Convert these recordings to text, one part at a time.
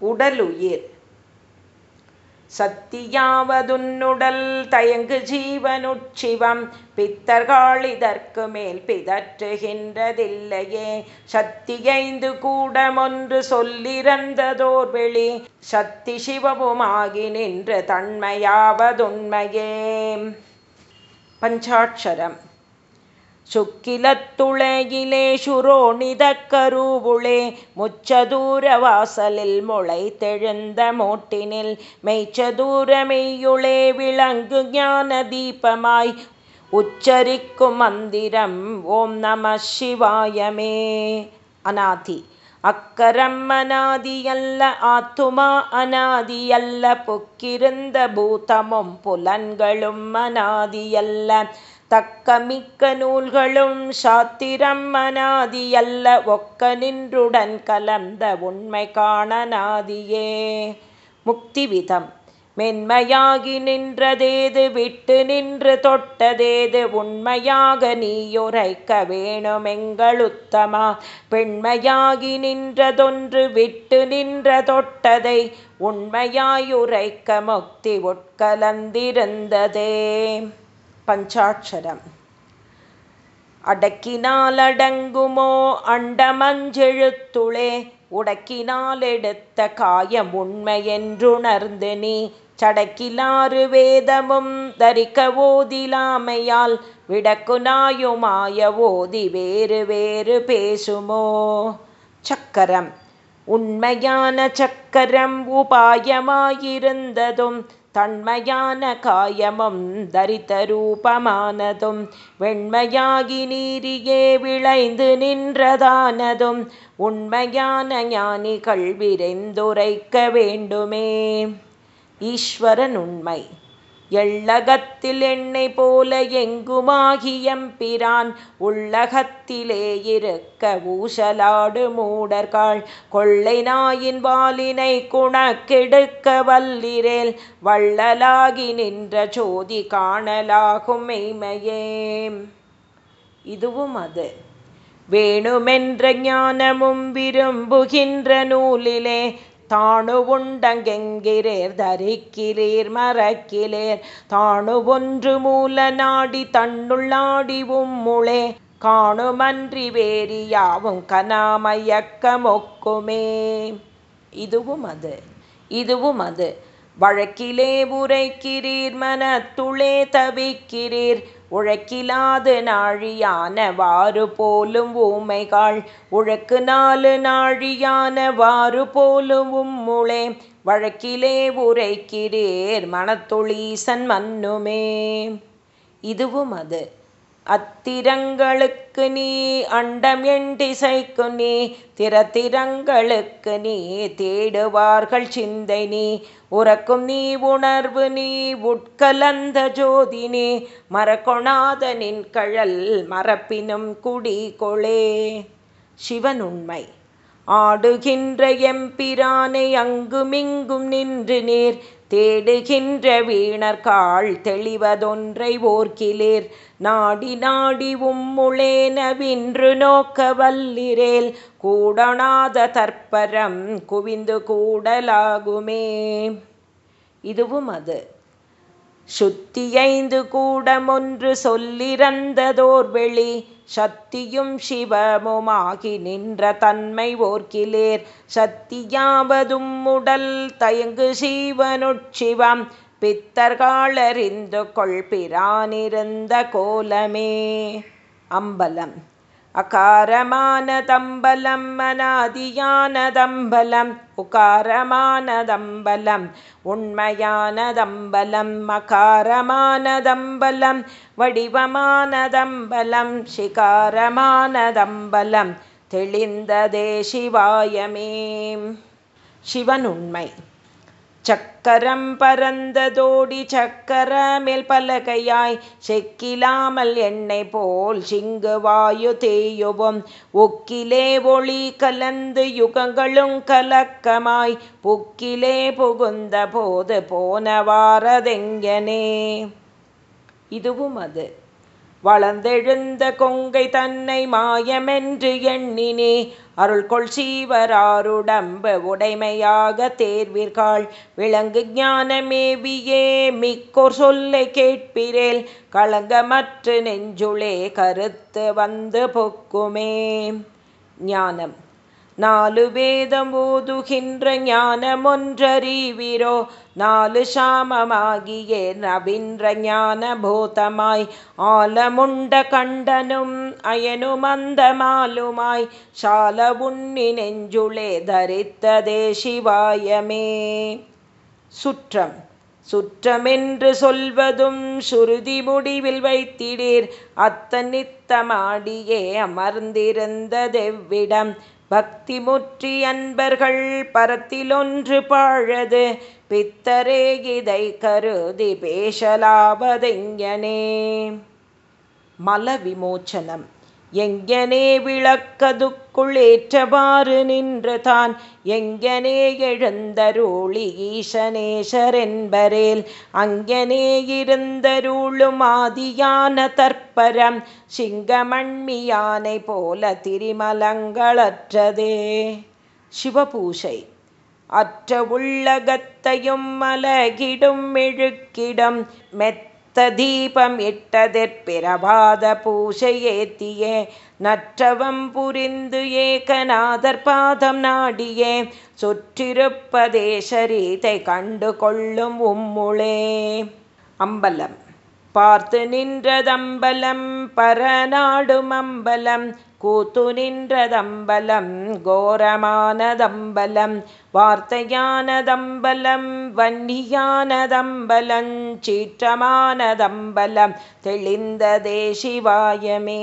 உடலுயிர். சத்தியாவதுன்னுடல் தயங்கு ஜீவனுட்சிவம் பித்தர்காளிதற்கு மேல் பிதற்றுகின்றதில்லையே. சத்தியைந்து கூடமொன்று சொல்லிறந்ததோர் வெளி சத்தி சிவமுமாகி நின்று தன்மையாவதுண்மையே. பஞ்சாட்சரம். சுக்கிலத்துளையிலே சுரோணிதக்கருவுளே முச்சதூர வாசலில் முளை தெழுந்த மோட்டினில் மெய்ச்சதூர மெய்யுளே விளங்கு ஞான தீபமாய் உச்சரிக்கும் மந்திரம் ஓம் நம சிவாயமே அநாதி அக்கரம் அநாதியல்ல ஆத்துமா அநாதியல்ல புக்கிருந்த பூதமும் புலன்களும் அநாதியல்ல தக்கமிக்க நூல்களும் சாத்திரம் அநாதியல்ல ஒக்க நின்றுடன் கலந்த உண்மை காணநாதியே முக்திவிதம் மென்மையாகி நின்றதேது விட்டு நின்று தொட்டதேது உண்மையாக நீயுரைக்க வேணுமெங்களுத்தமா பெண்மையாகி நின்றதொன்று விட்டு நின்ற தொட்டதை உண்மையாயுரைக்க முக்தி உட்கலந்திருந்ததே. பஞ்சாட்சரம். அடக்கினால் அடங்குமோ அண்டமஞ்செழுத்துளே உடக்கினால் எடுத்த காயம் உண்மையென்றுணர்ந்து நீ சடக்கிலாறு வேதமும் தரிக்க ஓதிலாமையால் விடக்குனாயுமாய ஓதி வேறு வேறு பேசுமோ? சக்கரம். உண்மையான சக்கரம் உபாயமாயிருந்ததும் தன்மையான காயமும் தரித்த ரூபமானதும் வெண்மையாகி நீரியே விளைந்து நின்றதானதும் உண்மையான ஞானிகள் விரைந்துரைக்க வேண்டுமே. ஈஸ்வரன் உண்மை. எள்ளகத்தில் எண்ணெய் போல எங்குமாகியம்பிரான் உள்ளகத்திலே இருக்க ஊசலாடு மூடர்காள் கொள்ளை நாயின் வாலினை குணக்கெடுக்க வல்லிரேல். வள்ளலாகி நின்ற ஜோதி காணலாகும் மெய்மையே. இதுவும் அது. வேணுமென்ற ஞானமும் விரும்புகின்ற நூலிலே தாணு உண்டங்கெங்கிறேர் தரிக்கிறீர் மறக்கிலேர் தாணு ஒன்று மூல நாடி தன்னுள்ளாடி உம்முளே. காணுமன்றி வேறியாவும் கனாமயக்கமொக்குமே இதுவும் அது இதுவும் அது. வழக்கிலே உரைக்கிறீர் மனத்துளே தவிக்கிறீர். உழைக்கிலாது நாழியான வாறு போலும் ஊமைகள் உழக்கு நாலு நாழியான வாறு போலும் உம்முளே. வழக்கிலே உரைக்கிறீர் மனத்துளீசன் மன்னுமே இதுவும் அது. அத்திரங்களுக்கு நீ அண்டம் எண்டிசைக்கு நீ திறத்திரங்களுக்கு நீ தேடுவார்கள் சிந்தை நீ. உறக்கும் நீ உணர்வு நீ உட்கலந்த ஜோதி நீ. மறக்கொணாதனின் கழல் மரப்பினும் குடி கொளே. சிவன் உண்மை. ஆடுகின்ற எம்பிரானை அங்குமிங்கும் நின்று நீர். தேடுகின்ற வீணர்காள் தெளிவதொன்றை ஓர்கிலேர் நாடி நாடி உம்முளேனவின்று நோக்க வல்லிரேல் கூடனாத தற்பரம் குவிந்து கூடலாகுமே. இதுவும் அது. சுத்தியைந்து கூடமொன்று சொல்லிறந்ததோர் வெளி சத்தியும் சிவமுமாகி நின்ற தன்மை ஓர்க்கிலேர். சக்தியாவதும் உடல் தயங்கு சீவனுட்சிவம் பித்தர்காலறிந்து கொள்பிரானிருந்த கோலமே. அம்பலம். அகாரமானதம்பலம் மனாதியானதம்பலம் உகாரமானதம்பலம் உண்மையானதம்பலம் மகாரமானதம்பலம் வடிவமானதம்பலம் சிகாரமானதம்பலம் தெளிந்ததே சிவாயமே. சிவன் உண்மை. சக்கரம் பரந்ததோடி சக்கர மேல் பலகையாய் செக்கிலாமல் என்னை போல் சிங்கு வாயு தேயுவும். ஒக்கிலே ஒளி கலந்து யுகங்களும் கலக்கமாய் புக்கிலே புகுந்த போது போன வாரதெங்கனே. இதுவும் அது. வளர்ந்தெழுந்த கொங்கை தன்னை மாயமென்று எண்ணினே அருள்கொள் சீவராருடம்பு உடைமையாக தேர்விற்காள் விளங்கு ஞானமேவியே மிக்கோர் சொல்லை கேட்பிரேல் களங்கமற்று நெஞ்சுளே கருத்து வந்து பொக்குமே. ஞானம். நாலு வேதம் ஓதுகின்ற ஞானமொன்றறிவிரோ நாலு சாமமாகிய நவின்ற ஞான போதமாய் ஆலமுண்ட கண்டனும் அயனும் அந்த மாலுமாய் சால உண்ணி நெஞ்சுளே தரித்ததே சிவாயமே. சுற்றம். சுற்றமென்று சொல்வதும் சுருதி முடிவில் வைத்திடீர். அத்தனித்தமாடியே அமர்ந்திருந்ததெவ்விடம் பக்தி முற்றி அன்பர்கள் பரத்திலொன்று பாழது பித்தரே இதை கருதி பேசலாவதெங்கனே மல விமோச்சனம் எங்கனே விளக்கதுக்குள்ளேற்றவாறு நின்று தான் எங்கனே எழுந்தருளி ஈசனேசரென்பரேல் அங்கனே இருந்தருளும் ஆதியான தற்பரம் சிங்கமண்மியானை போல திரிமலங்களற்றதே. சிவபூஷை அற்ற உள்ளகத்தையும் மலகிடும் மெழுக்கிடம் மெத்த தீபம் இட்டதெற்பிரபாத பூசையேத்தியே. நற்றவம் புரிந்து ஏகநாதர் பாதம் நாடியே. சுற்றிருப்பதே சரீதை கண்டு கொள்ளும் உம்முளே. அம்பலம். பார்த்து நின்றதம்பலம் பரநாடும் அம்பலம். கூத்து நின்றதம்பலம் கோரமானதம்பலம் வார்த்தையானதம்பலம் வன்னியானதம்பலம் சீற்றமானதம்பலம் தெளிந்ததே சிவாயமே.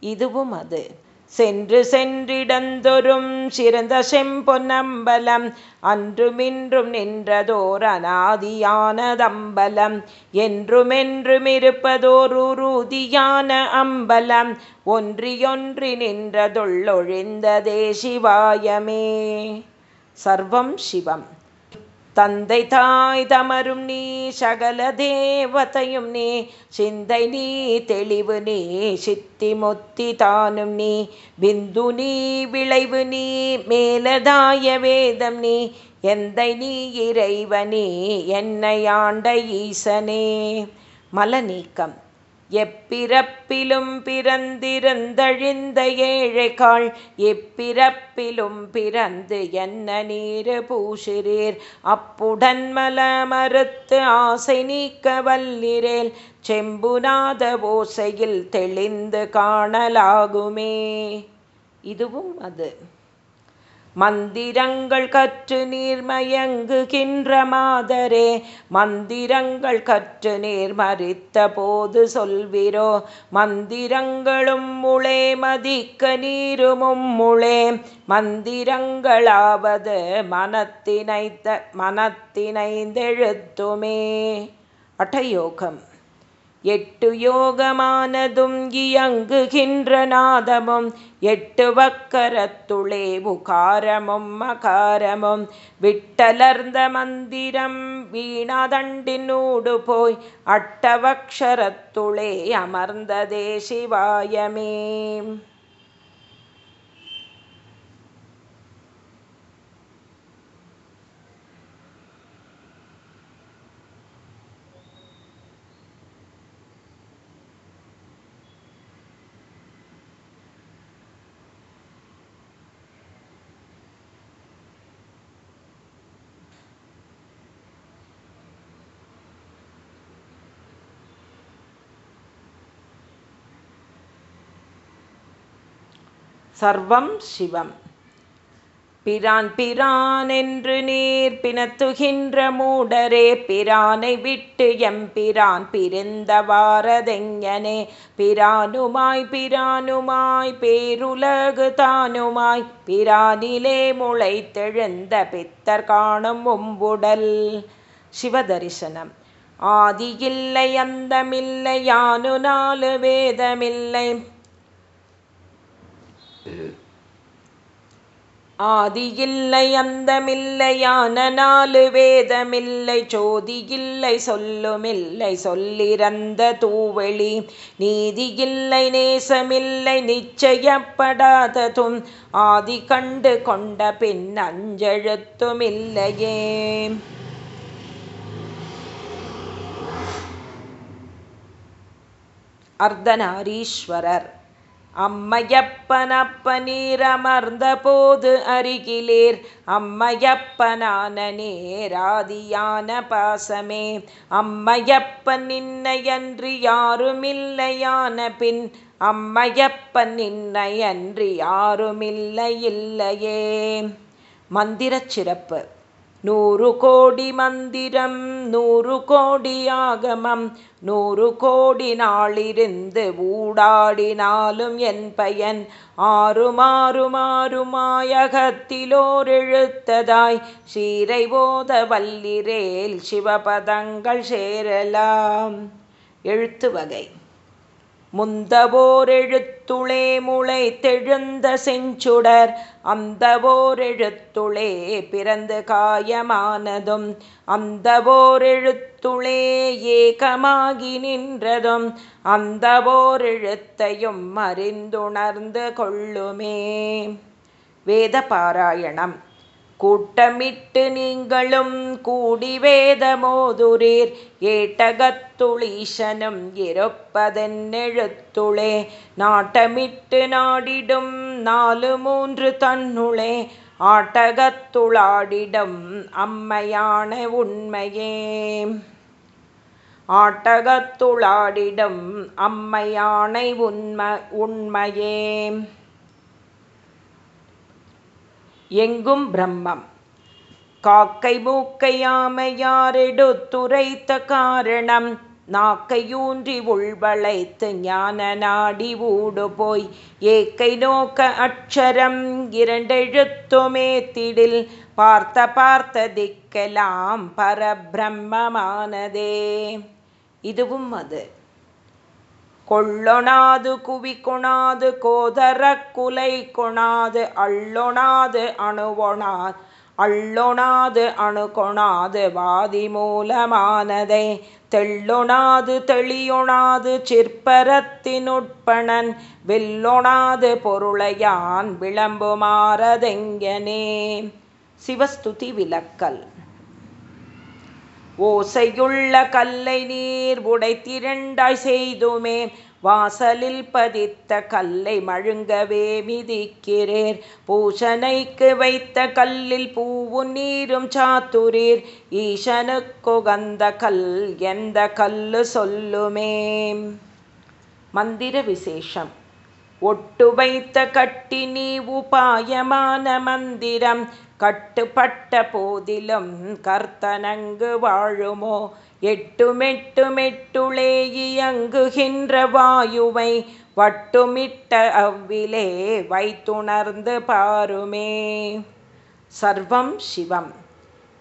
இதுவும் அது. சென்று சென்றிடந்தொரும் சிறந்த செம்பொன்னம்பலம் அன்றுமின்றும் நின்றதோர் அநாதியானதம்பலம் என்றுமென்றும் இருப்பதோர் உறுதியான அம்பலம் ஒன்றியொன்றி நின்றதுள்ளொழிந்ததே சிவாயமே. சர்வம் சிவம். தந்தை தாய் தமரும் நீ சகல தேவதையும் நீ சிந்தை நீ தெளிவு நீ சித்தி மொத்தி தானும் நீ பிந்து நீ விளைவு நீ மேலதாய வேதம் நீ எந்தை நீ இறைவனே என்னை ஆண்ட ஈசனே. மல நீக்கம் எப்பிறப்பிலும் பிறந்திருந்தழிந்த ஏழைகாள் எப்பிறப்பிலும் பிறந்து என்ன நீரு பூசிரீர்? அப்புடன் மல மறுத்து ஆசை நீக்க வல்லிரேல் செம்புநாத ஓசையில் தெளிந்து காணலாகுமே. இதுவும் அது. மந்திரங்கள் கற்று நீர்மயங்குகின்ற மாதரே மந்திரங்கள் கற்று நீர் மறித்த போது சொல்விரோ மந்திரங்களும் முளே மதிக்க நீருமும் முளே மந்திரங்களாவது மனத்தினைத்த மனத்தினைந்தெழுத்துமே. அட்டயோகம். எட்டு யோகமானதும் இயங்குகின்ற நாதமும் எட்டு வக்கரத்துளே உகாரமும் மகாரமும். விட்டலர்ந்த மந்திரம் வீணாதண்டினூடு போய் அட்டவக்ஷரத்துளே அமர்ந்ததே சிவாயமே. சர்வம் சிவம். பிரான் பிரான் என்று நீர் பிணத்துகின்ற மூடரே பிரானை விட்டு எம்பிரான் பிரிந்த வாரதெங்கனே. பிரானுமாய் பிரானுமாய் பேருலகு தானுமாய் பிரானிலே முளைத்தெழுந்த பித்தர் காணும் உம்புடல் சிவதரிசனம். ஆதியில்லை அந்தமில்லை யானு நாலு வேதமில்லை ஆதியில்லை அந்தமில்லையான நாலு வேதமில்லை சோதியில்லை சொல்லுமில்லை சொல்லிறந்த தூவெளி. நீதியில்லை நேசமில்லை நிச்சயப்படாததும் ஆதி கண்டு கொண்ட பின் அஞ்செழுத்துமில்லையே. அர்த்தநாரீஸ்வரர். அம்மையப்பனப்பனீரமர்ந்த போது அருகிலேர். அம்மையப்பனான நேராதியான பாசமே. அம்மையப்பன் நின்னையன்றி யாருமில்லையான பின். அம்மையப்பன் நின்னையன்றி யாருமில்லை இல்லையே மந்திரச் சிறப்பு. நூறு கோடி மந்திரம் நூறு கோடி ஆகமம் நூறு கோடி நாளிருந்து ஊடாடினாலும் என் பயன் ஆறுமாறுமாறுமாயகத்திலோர் எழுத்ததாய் சீரை போத வல்லிரேல் சிவபதங்கள் சேரலாம். எழுத்து வகை. முந்தவோரெழுத்துளே முளை தெழுந்த செஞ்சுடர் அந்தவோரெழுத்துளே பிறந்து காயமானதும் அந்தவோரெழுத்துளே ஏகமாகி நின்றதும் அந்தவோரெழுத்தையும் அறிந்துணர்ந்து கொள்ளுமே. வேத பாராயணம் கூட்டமிட்டு நீங்களும் கூடி வேதமோதுரீர். ஏட்டகத்துளீசனும் இருப்பதென்னெழுத்துளே நாட்டமிட்டு நாடிடும் நாலு மூன்று தன்னுளே? ஆட்டகத்துளாடிடம் அம்மையான உண்மையே. ஆட்டகத்துளாடிடம் அம்மையானை உண்மை உண்மையே. எங்கும் பிரம்மம். காக்கை மூக்கையாமையாரெடுத்துரைத்த காரணம். நாக்கையூன்றி உள்வளைத்து ஞான நாடி ஊடு போய் ஏக்கை நோக்க அக்ஷரம் இரண்டெழுத்துமேத்திடில் பார்த்த பார்த்த திக்கெல்லாம் பரபிரம்மமானதே. இதுவும் அது. கொள்ளொணாது குவி கொணாது கோதர குலை கொணாது அள்ளொணாது அணுவொணாது அள்ளொணாது அணுகொணாது வாதி மூலமானதை தெள்ளொணாது தெளியொணாது சிற்பரத்தினுட்பணன் வில்லொணாது பொருளையான் விளம்புமாறதெங்கனே. சிவஸ்துதி விளக்கல். ஓசையுள்ள கல்லை நீர் உடைத்திரண்டாய் செய்துமே. வாசலில் பதித்த கல்லை மழுங்கவே மிதிக்கிறேர். பூஷனைக்கு வைத்த கல்லில் பூவும் நீரும் சாத்துரீர் ஈசனுக்குகந்த கல் எந்த கல்லு சொல்லுமே. மந்திர விசேஷம். ஒட்டு வைத்த கட்டி நீ உபாயமான மந்திரம். கட்டுப்பட்ட போதிலும் கர்த்தனங்கு வாழுமோ? எட்டுமெட்டுமெட்டுளே இயங்குகின்ற வாயுவை வட்டுமிட்ட அவ்விலே வைத்துணர்ந்து பாருமே. சர்வம் சிவம்.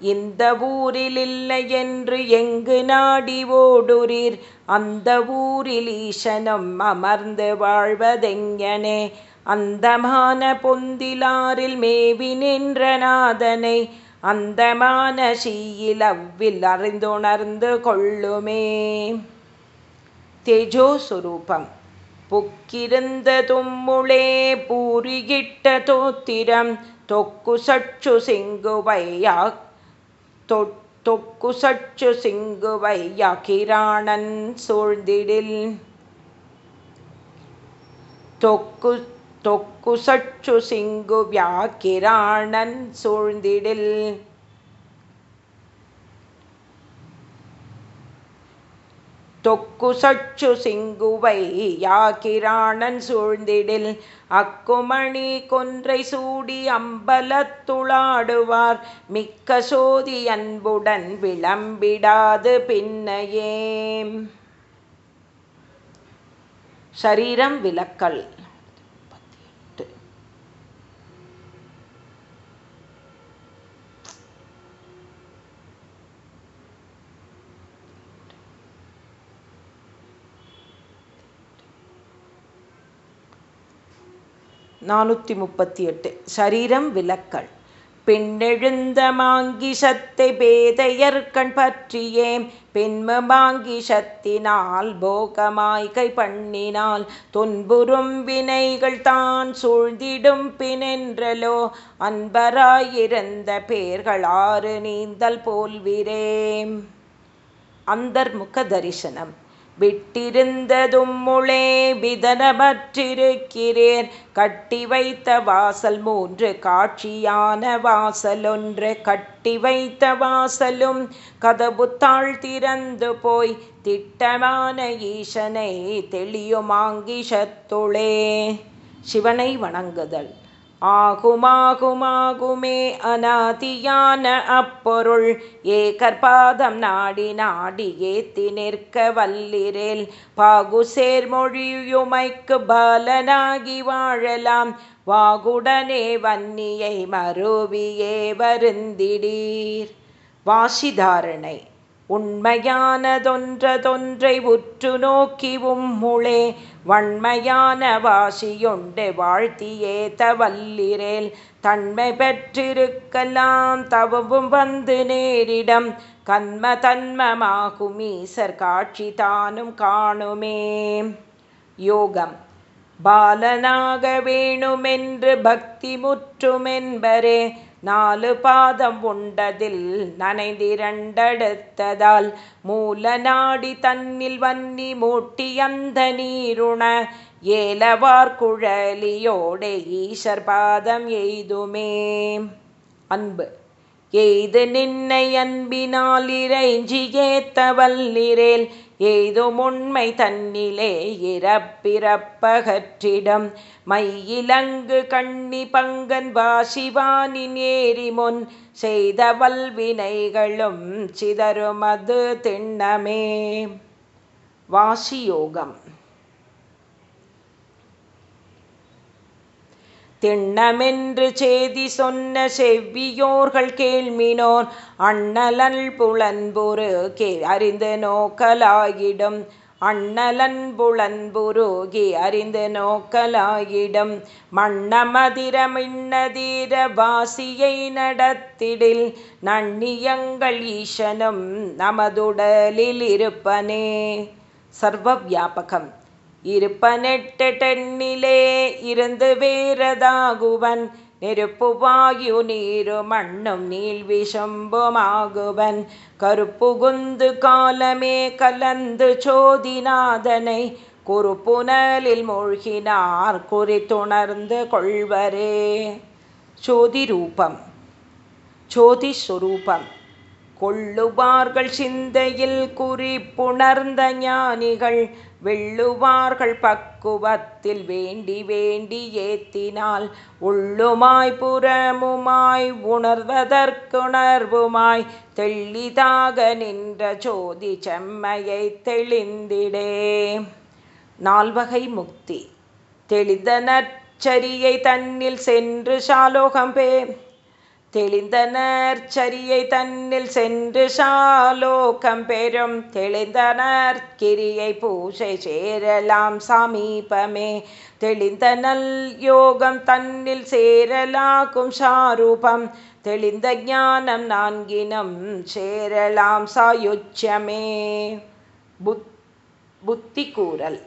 இந்த ஊரில் இல்லை என்று எங்கு நாடி ஓடுரீர் அந்த ஊரில் ஈசனும் அமர்ந்து வாழ்வதெங்கனே? அந்தமான பொந்திலாரில் மேவி நின்ற நாதனை அந்தமான ஷீயில் அவ்வில் அறிந்துணர்ந்து கொள்ளுமே. தேஜோஸ்வரூபம். புக்கிருந்த தும்முளே பூரிகிட்ட தோத்திரம் தொக்கு சற்று சிங்குவையா தொக்கு சற்று சிங்குவையா கிராணன் சூழ்ந்திடில். தொக்கு தொக்கு சற்று சிங்கு வியாக்கிராணன் சூழ்ந்திடில். தொக்கு சற்று சிங்குவை யாக்கிராணன் சூழ்ந்திடில். அக்குமணி கொன்றை சூடி அம்பலத்துளாடுவார் மிக்க சோதி அன்புடன் விளம்பிடாது பின்னையே. சரீரம் விளக்கல். நானூற்றி முப்பத்தி எட்டு சரீரம் விளக்கல். பெண்ணெழுந்த மாங்கி சத்தை பேதையர்கண் பற்றியேம். பெண்ம மாங்கி சத்தினால் போகமாய் கை பண்ணினால் தொன்புறும் வினைகள் தான் சூழ்ந்திடும் பினென்றலோ. அன்பராயிருந்த பேர்கள் ஆறு நீந்தல் போல்விரேம் அந்தர்முக தரிசனம் விட்டிருந்ததும் முளே விதனமற்றிருக்கிறேன் கட்டி வைத்த வாசல் மூன்று காட்சியான வாசலொன்று கட்டி வைத்த வாசலும் கதவு தாழ் திறந்து போய் திட்டமான ஈசனை தெளியுமாங்கிஷத்துளே சிவனை வணங்குதல். ஆகுமாகுமாகுமே அநாதியான அப்பொருள். ஏகற்பாதம் நாடி நாடி ஏத்தி நிற்க வல்லிரேல். பாகு சேர்மொழியுமைக்கு பாலனாகி வாழலாம். வாகுடனே வன்னியை மறுவியே வருந்திடீர். வாசிதாரணை. உண்மையானதொன்றதொன்றை உற்று நோக்கி உம்முளே வன்மையான வாசியொண்டு வாழ்த்தியே தவல்லிரேல். தன்மை பெற்றிருக்கலாம் தவவும் வந்து நேரிடம். கண்ம தன்மமாகும் ஈசர் காட்சி தானும் காணுமே. யோகம். பாலனாக வேணுமென்று பக்தி முற்றுமென்பரே நாலு பாதம் உண்டதில் நனைந்திரண்டெடுத்ததால் மூல நாடி தன்னில் வன்னி மூட்டி அந்த நீருண ஏலவார் குழலியோடே ஈஷர் பாதம் எய்துமே. அன்பு எய்து நின்னை அன்பினால் இறைஞ்சி ஏத்த வல்லிரேல் ஏதும் உண்மை தன்னிலே இறப்பிறப்பகற்றிடம். மையிலங்கு கண்ணி பங்கன் வாசிவானின் ஏறி செய்த வல்வினைகளும் சிதறுமது திண்ணமே. வாசியோகம். திண்ணமென்று சேதி சொன்ன செவ்வியோர்கள் கேள்மினோர் அண்ணலன் புலன்புரு கே அறிந்து நோக்கலாகிடும் அண்ணலன் புலன்புருகி அறிந்து நோக்கலாயிடும். மண்ணமதிர வாசியை நடத்திடில் நன்னியங்கள் ஈசனும் நமதுடலில் இருப்பனே. சர்வ வியாபகம். இருப்பனெட்டெண்ணிலே இருந்து வேறதாகுவன் நெருப்பு வாயு நீரு மண்ணும் நீள் நீள்விசம்புமாகுவன் கருப்புகுந்து காலமே கலந்து சோதிநாதனை. குறுப்புனலில் மூழ்கினார் குறித்துணர்ந்து கொள்வரே. சோதி ரூபம் சோதி சுரூபம் கொள்ளுவார்கள் சிந்தையில் குறிப்புணர்ந்த ஞானிகள். வெள்ளுவார்கள் பக்குவத்தில் வேண்டி வேண்டி ஏத்தினால் உள்ளுமாய் புறமுமாய் உணர்வதற்குணர்வுமாய் தெள்ளிதாக நின்ற ஜோதி செம்மையை தெளிந்திடே. நால்வகை முக்தி. தெளிந்த நற்சரியை தன்னில் சென்று சாலோகம் பே தெளிந்தனர் சரியை தன்னில் சென்று சாலோகம் பெறும். தெளிந்தனர் கிரியை பூஜை சேரலாம் சமீபமே. தெளிந்த நல் யோகம் தன்னில் சேரலாக்கும் சாரூபம். தெளிந்த ஞானம் நான்கினம் சேரலாம் சாயுச்சமே புத் புத்தி கூறல்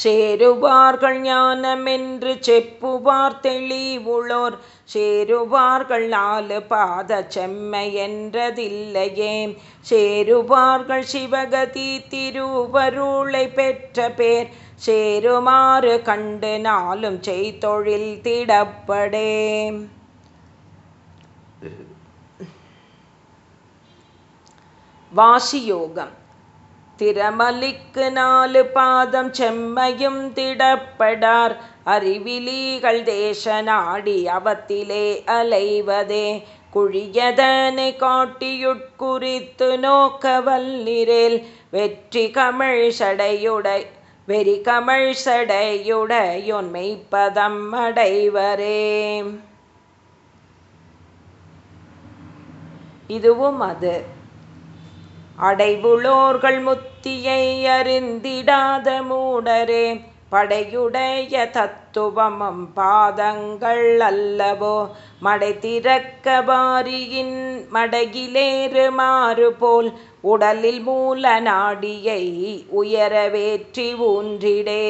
சேருவார்கள் ஞானமென்று செப்புவார் தெளிவுளோர். சேருவார்கள் நாலு பாத செம்மை என்றதில்லையே சேருவார்கள் சிவகதி திருவருளை பெற்ற பேர். சேருமாறு கண்டு நாளும் செய்தொழில் திடப்படே வாசியோகம். திறமலிக்கு நாலு பாதம் செம்மையும் திடப்படார் அறிவிலீகள் தேச நாடி அவத்திலே அலைவதே குழியதனை காட்டியுட்குறித்து நோக்க வல்லிரேல் வெற்றி கமிழ் சடையுடை வெறி கமிழ் சடையுடையொன்மைப்பதம் அடைவரே இதுவும் அது அடைவுளோர்கள் முத்தியை அறிந்திடாத மூடரே படையுடைய தத்துவமம் பாதங்கள் அல்லவோ மடை திறக்க பாரியின் மடகிலேறு மாறுபோல் உடலில் மூல நாடியை உயரவேற்றி ஊன்றிடே